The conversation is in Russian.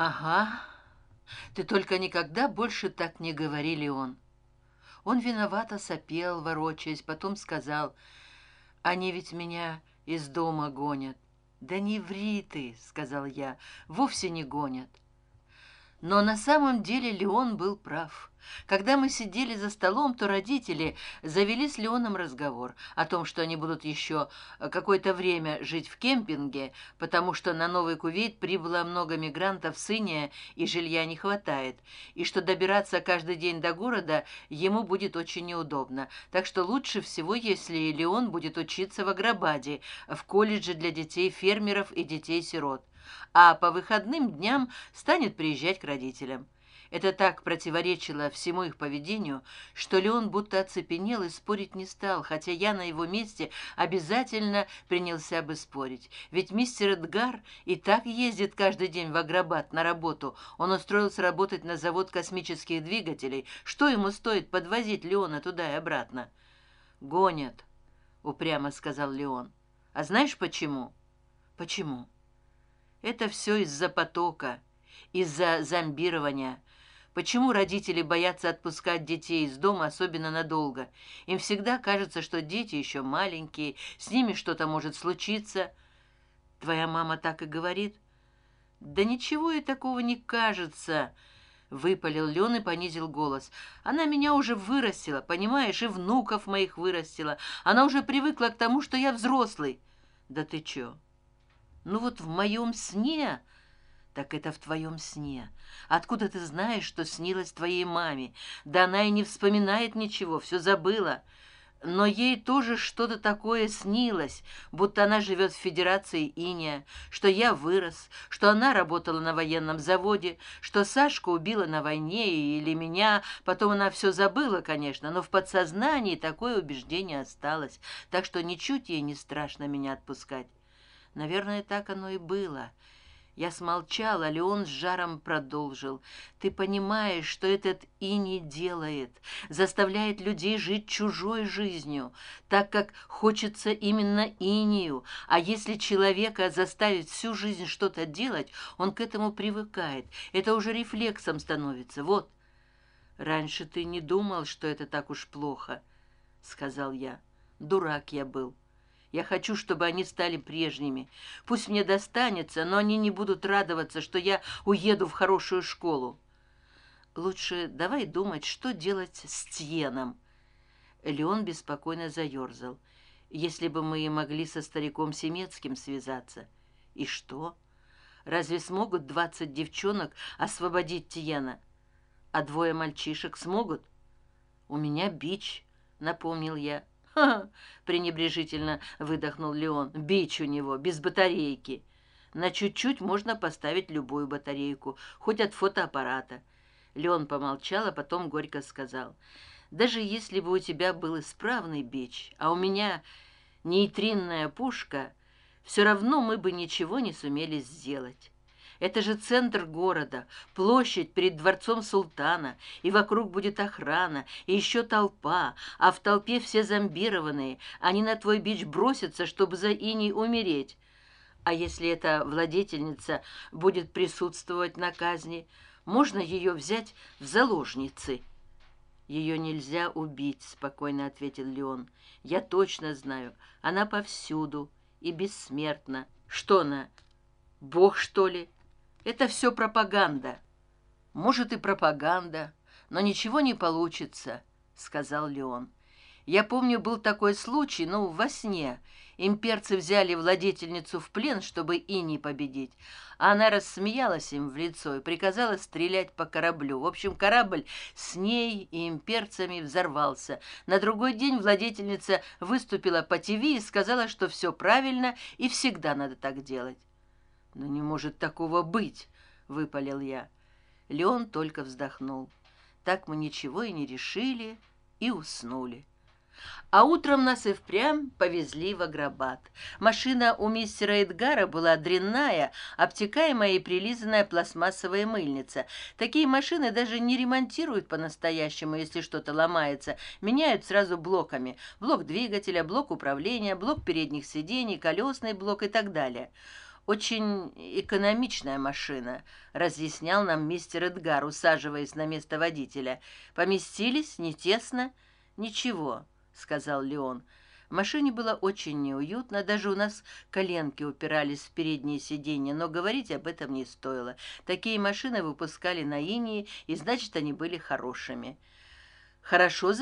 ага. Ты только никогда больше так не говорили он. Он виновато сопел ворочаясь потом сказал они ведь меня из дома гонят да не ври ты сказал я вовсе не гонят но на самом деле леон был прав. Когда мы сидели за столом то родители завели с леоном разговор о том что они будут еще какое то время жить в кемпинге потому что на новый кувейт прибыло много мигрантов с иния и жилья не хватает и что добираться каждый день до города ему будет очень неудобно. Так что лучше всего если леон будет учиться в аграбаде в колледже для детей фермеров и детей сирот а по выходным дням станет приезжать к родителям. Это так противоречило всему их поведению что леон будто оцепенел и спорить не стал хотя я на его месте обязательно принялся бы спорить. Ведь мистер эдгар и так ездит каждый день в агробат на работу. Он устроился работать на завод космических двигателей. Что ему стоит подвозить леона туда и обратно? Гонят упрямо сказал леон. А знаешь почему? Почему это все из за потока из за зомбирования. Почему родители боятся отпускать детей из дома особенно надолго? Им всегда кажется что дети еще маленькие с ними что то может случиться. Твоя мама так и говорит. Да ничего и такого не кажется выпалил лен и понизил голос. Она меня уже вырастила понимаешь и внуков моих вырастила. Она уже привыкла к тому что я взрослый да ты чё ну вот в моем сне так это в твоем сне. Откуда ты знаешь что снилось твоей маме? Да она и не вспоминает ничего все забыла. Но ей тоже что-то такое снилось будто она живет в федерации иния что я вырос что она работала на военном заводе что сашка убила на войне или меня. Потом она все забыла конечно но в подсознании такое убеждение осталось. Так что ничуть ей не страшно меня отпускать наверное так оно и было. Я смолчал а леон с жаром продолжил. Ты понимаешь что этот и не делает заставляет людей жить чужой жизнью так как хочется именно инию а если человека заставить всю жизнь что то делать он к этому привыкает. Это уже рефлексом становится. Вот раньше ты не думал что это так уж плохо сказал я. Дурак я был я хочу чтобы они стали прежними. Пусть мне достанется но они не будут радоваться что я уеду в хорошую школу. Лучше давай думать что делать с тьеном. Леон беспокойно заерзал. Если бы мы могли со стариком семецким связаться. И что? Разве смогут двадцать девчонок освободить тиена а двое мальчишек смогут? У меня бич напомнил я ха пренебрежительно выдохнул леон. Бич у него без батарейки. На чуть чуть можно поставить любую батарейку хоть от фотоаппарата. Леон помолчал а потом горько сказал. Даже если бы у тебя был исправный бич а у меня нейтринная пушка все равно мы бы ничего не сумели сделать это же центр города площадь перед дворцом султана и вокруг будет охрана и еще толпа а в толпе все зомбированные. Они на твой бич бросятся чтобы за иней умереть. А если эта владетельница будет присутствовать на казни можно ее взять в заложницы? Ее нельзя убить спокойно ответил леон. Я точно знаю она повсюду и бессмертна. Что она бог что ли это все пропаганда. Может и пропаганда но ничего не получится сказал леон. Я помню был такой случай ну во сне. Имперцы взяли владетельницу в плен чтобы и не победить. А она рассмеялась им в лицо и приказала стрелять по кораблю. В общем корабль с ней и имперцами взорвался. На другой день владетельница выступила по тв и сказала что все правильно и всегда надо так делать но не может такого быть выпалил я. Леон только вздохнул. Так мы ничего и не решили и уснули. А утром нас и впрямь повезли в агробат машина у мистера эдгара была дрянная обтекаемая и прилизанная пластмассовая мыльница. Такие машины даже не ремонтируют по настоящему если что то ломается меняют сразу блоками. Блок двигателя блок управления блок передних сидений колесный блок и так далее очень экономичная машина разъяснял нам мистер эдгар усаживаясь на место водителя. Поместились не тесно ничего сказал леон. В машине было очень неуютно даже у нас коленки упирались в передние сиденья но говорить об этом не стоило. Такие машины выпускали на инии и значит они были хорошими. Хорошо